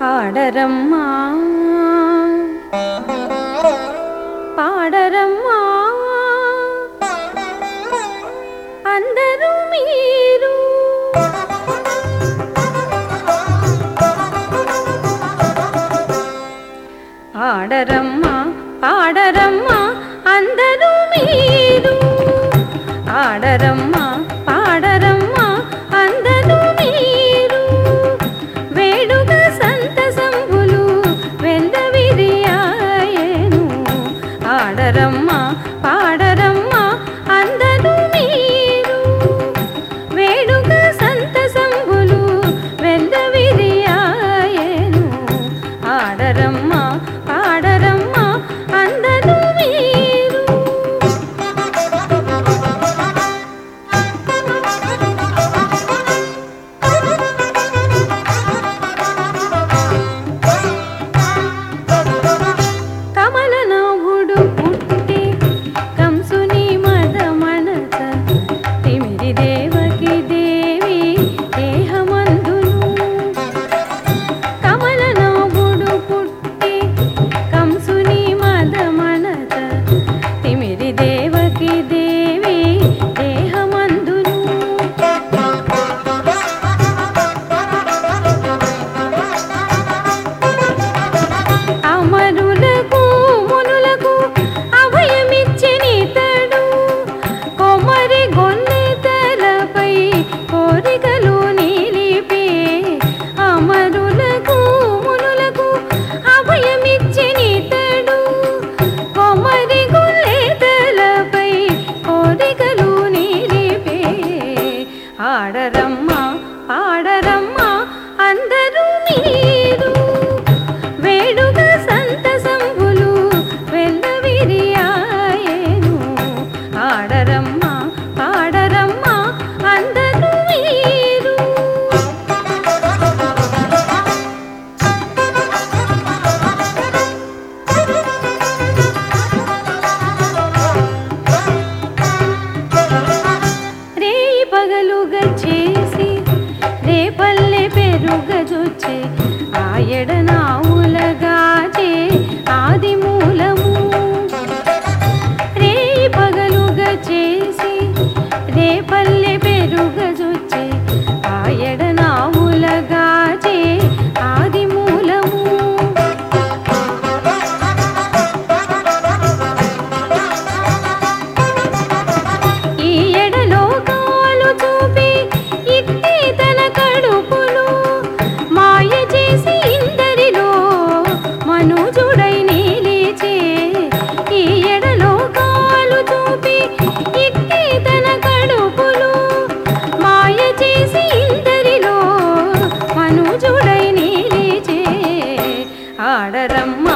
பாடரம்மா. பாடரம்மா. அந்தரும் மீரும் ஆடரம்மா பாடரம்மா அந்தரும் மீரும் ஆடரம்மா అనుజుడై నీలిచే ఆడరమ్మ